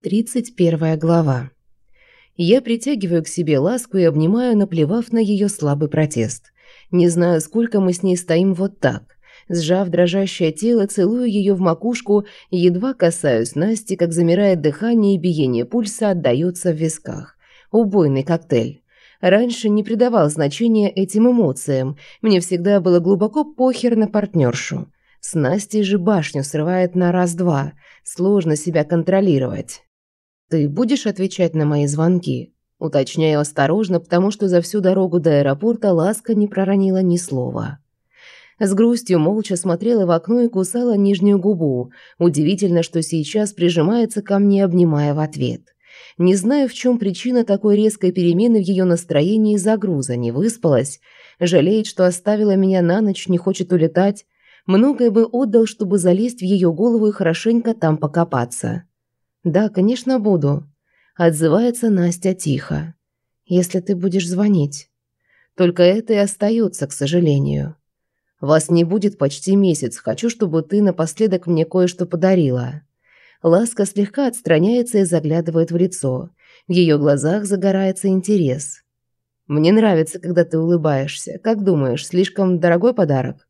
31 глава. Я притягиваю к себе ласку и обнимаю, наплевав на ее слабый протест. Не знаю, сколько мы с ней стоим вот так. Сжав дрожащее тело, целую ее в макушку, едва касаюсь Насти, как замирает дыхание и биение пульса отдается в висках. Убойный коктейль. Раньше не придавал значения этим эмоциям. Мне всегда было глубоко похер на партнершу. С Настей же башню срывает на раз-два. Сложно себя контролировать. «Ты будешь отвечать на мои звонки?» Уточняю осторожно, потому что за всю дорогу до аэропорта Ласка не проронила ни слова. С грустью молча смотрела в окно и кусала нижнюю губу. Удивительно, что сейчас прижимается ко мне, обнимая в ответ. Не знаю, в чем причина такой резкой перемены в ее настроении из-за груза. Не выспалась. Жалеет, что оставила меня на ночь, не хочет улетать. Многое бы отдал, чтобы залезть в ее голову и хорошенько там покопаться. «Да, конечно, буду», – отзывается Настя тихо. «Если ты будешь звонить». Только это и остается, к сожалению. «Вас не будет почти месяц. Хочу, чтобы ты напоследок мне кое-что подарила». Ласка слегка отстраняется и заглядывает в лицо. В ее глазах загорается интерес. «Мне нравится, когда ты улыбаешься. Как думаешь, слишком дорогой подарок?»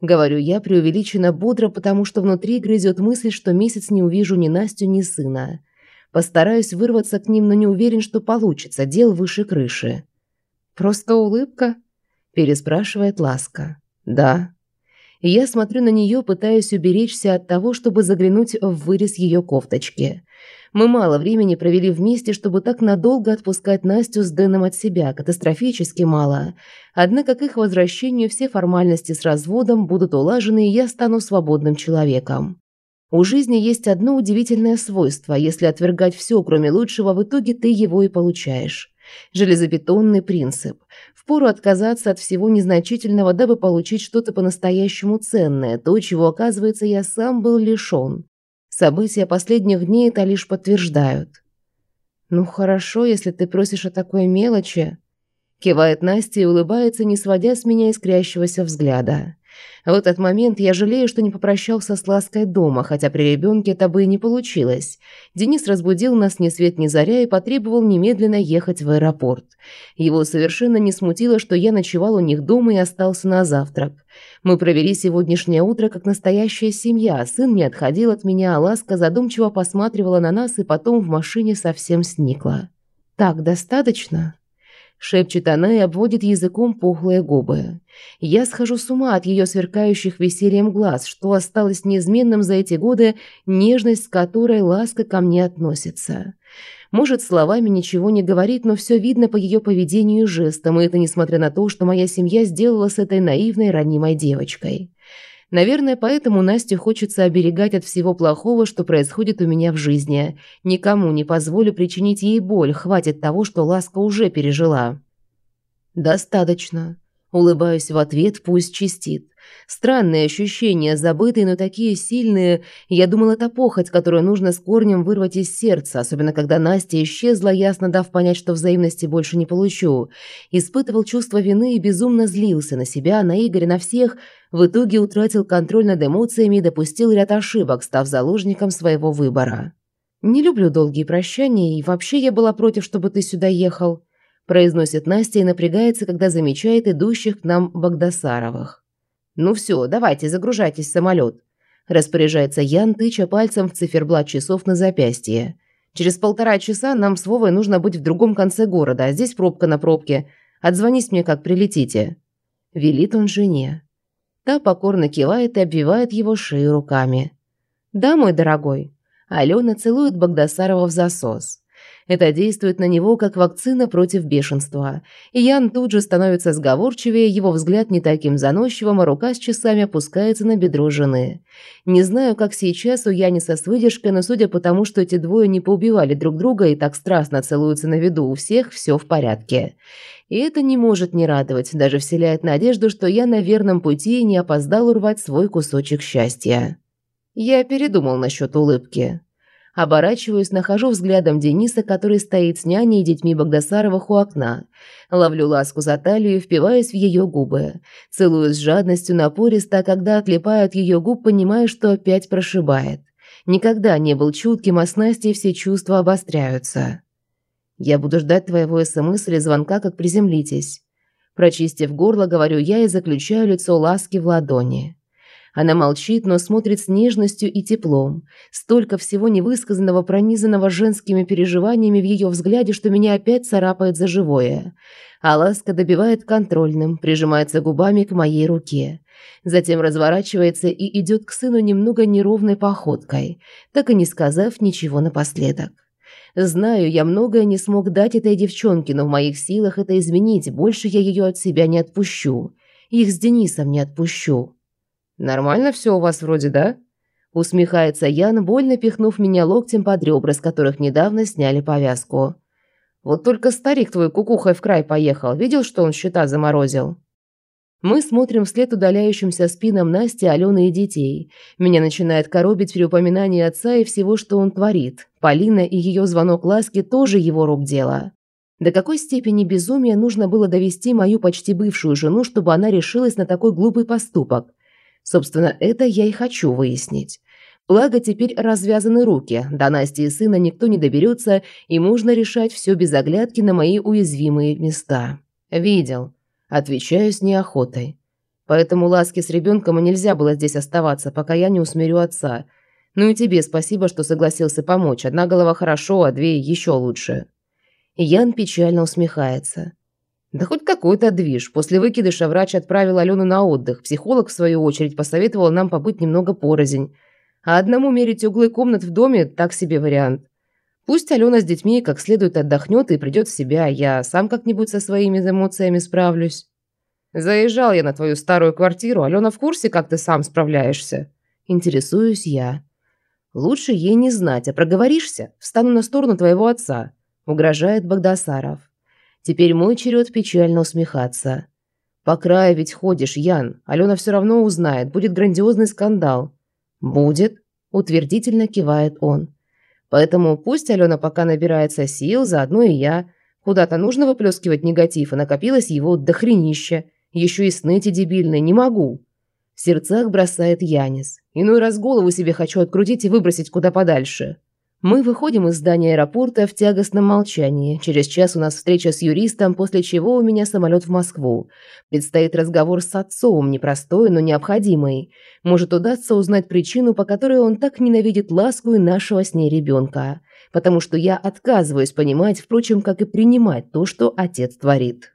Говорю я преувеличенно бодро, потому что внутри грызет мысль, что месяц не увижу ни Настю, ни сына. Постараюсь вырваться к ним, но не уверен, что получится. Дел выше крыши. «Просто улыбка?» – переспрашивает Ласка. «Да». Я смотрю на нее, пытаясь уберечься от того, чтобы заглянуть в вырез ее кофточки. Мы мало времени провели вместе, чтобы так надолго отпускать Настю с Дэном от себя, катастрофически мало. Однако к их возвращению все формальности с разводом будут улажены, и я стану свободным человеком. У жизни есть одно удивительное свойство. Если отвергать все, кроме лучшего, в итоге ты его и получаешь. Железобетонный принцип. Впору отказаться от всего незначительного, дабы получить что-то по-настоящему ценное, то, чего, оказывается, я сам был лишён. События последних дней это лишь подтверждают. «Ну хорошо, если ты просишь о такой мелочи», – кивает Настя и улыбается, не сводя с меня искрящегося взгляда. В этот момент я жалею, что не попрощался с Лаской дома, хотя при ребенке это бы и не получилось. Денис разбудил нас ни свет ни заря и потребовал немедленно ехать в аэропорт. Его совершенно не смутило, что я ночевал у них дома и остался на завтрак. Мы провели сегодняшнее утро как настоящая семья. Сын не отходил от меня, а Ласка задумчиво посматривала на нас и потом в машине совсем сникла. «Так, достаточно?» Шепчет она и обводит языком пухлые губы. Я схожу с ума от ее сверкающих весельем глаз, что осталось неизменным за эти годы, нежность, с которой ласка ко мне относится. Может, словами ничего не говорит, но все видно по ее поведению и жестам, и это несмотря на то, что моя семья сделала с этой наивной, ранимой девочкой. Наверное, поэтому Настю хочется оберегать от всего плохого, что происходит у меня в жизни. Никому не позволю причинить ей боль, хватит того, что Ласка уже пережила. «Достаточно». Улыбаюсь в ответ, пусть чистит. Странные ощущения, забытые, но такие сильные. Я думала, это похоть, которую нужно с корнем вырвать из сердца, особенно когда Настя исчезла, ясно дав понять, что взаимности больше не получу. Испытывал чувство вины и безумно злился на себя, на Игоря, на всех. В итоге утратил контроль над эмоциями и допустил ряд ошибок, став заложником своего выбора. «Не люблю долгие прощания, и вообще я была против, чтобы ты сюда ехал», произносит Настя и напрягается, когда замечает идущих к нам Багдасаровых. «Ну все, давайте, загружайтесь в самолет», – распоряжается Ян, тыча пальцем в циферблат часов на запястье. «Через полтора часа нам с Вовой нужно быть в другом конце города, а здесь пробка на пробке. Отзвонись мне, как прилетите». Велит он жене. Та покорно кивает и обвивает его шею руками. «Да, мой дорогой». Алена целует Багдасарова в засос. Это действует на него как вакцина против бешенства. И Ян тут же становится сговорчивее, его взгляд не таким заносчивым, а рука с часами опускается на бедро жены. Не знаю, как сейчас у Яниса с выдержкой, но судя по тому, что эти двое не поубивали друг друга и так страстно целуются на виду, у всех все в порядке. И это не может не радовать, даже вселяет надежду, что я на верном пути и не опоздал урвать свой кусочек счастья. Я передумал насчет улыбки. Оборачиваюсь, нахожу взглядом Дениса, который стоит с няней и детьми Багдасаровых у окна. Ловлю ласку за талию и впиваюсь в ее губы. Целую с жадностью напористо, а когда отлипаю от ее губ, понимаю, что опять прошибает. Никогда не был чутким, а с Настей все чувства обостряются. Я буду ждать твоего СМС или звонка, как приземлитесь. Прочистив горло, говорю я и заключаю лицо ласки в ладони. Она молчит, но смотрит с нежностью и теплом. Столько всего невысказанного, пронизанного женскими переживаниями в ее взгляде, что меня опять царапает за живое. А ласка добивает контрольным, прижимается губами к моей руке. Затем разворачивается и идет к сыну немного неровной походкой, так и не сказав ничего напоследок. Знаю, я многое не смог дать этой девчонке, но в моих силах это изменить. Больше я ее от себя не отпущу. Их с Денисом не отпущу. Нормально все у вас вроде, да? Усмехается Ян, больно пихнув меня локтем под ребра, с которых недавно сняли повязку. Вот только старик твой кукухой в край поехал. Видел, что он счета заморозил? Мы смотрим вслед удаляющимся спинам Насти, Алены и детей. Меня начинает коробить при упоминании отца и всего, что он творит. Полина и ее звонок ласки тоже его рук дело. До какой степени безумия нужно было довести мою почти бывшую жену, чтобы она решилась на такой глупый поступок? Собственно, это я и хочу выяснить. Благо, теперь развязаны руки, до Насти и сына никто не доберется, и можно решать все без оглядки на мои уязвимые места. Видел. Отвечаю с неохотой. Поэтому ласки с ребенком и нельзя было здесь оставаться, пока я не усмирю отца. Ну и тебе спасибо, что согласился помочь. Одна голова хорошо, а две еще лучше. Ян печально усмехается. Да хоть какой-то движ. После выкидыша врач отправил Алену на отдых. Психолог, в свою очередь, посоветовал нам побыть немного порознь. А одному мерить углы комнат в доме – так себе вариант. Пусть Алена с детьми как следует отдохнет и придет в себя, я сам как-нибудь со своими эмоциями справлюсь. Заезжал я на твою старую квартиру, Алена в курсе, как ты сам справляешься? Интересуюсь я. Лучше ей не знать, а проговоришься, встану на сторону твоего отца, угрожает Богдасаров. Теперь мой черед печально усмехаться. По краю ведь ходишь, Ян. Алена все равно узнает, будет грандиозный скандал. Будет, утвердительно кивает он. Поэтому пусть Алена пока набирается сил, заодно и я. Куда-то нужно выплескивать негатив, и накопилось его дохренища. Еще и сны эти дебильные, не могу. В сердцах бросает Янис. Иной раз голову себе хочу открутить и выбросить куда подальше. Мы выходим из здания аэропорта в тягостном молчании. Через час у нас встреча с юристом, после чего у меня самолет в Москву. Предстоит разговор с отцом, непростой, но необходимый. Может удастся узнать причину, по которой он так ненавидит ласку и нашего с ней ребенка. Потому что я отказываюсь понимать, впрочем, как и принимать то, что отец творит.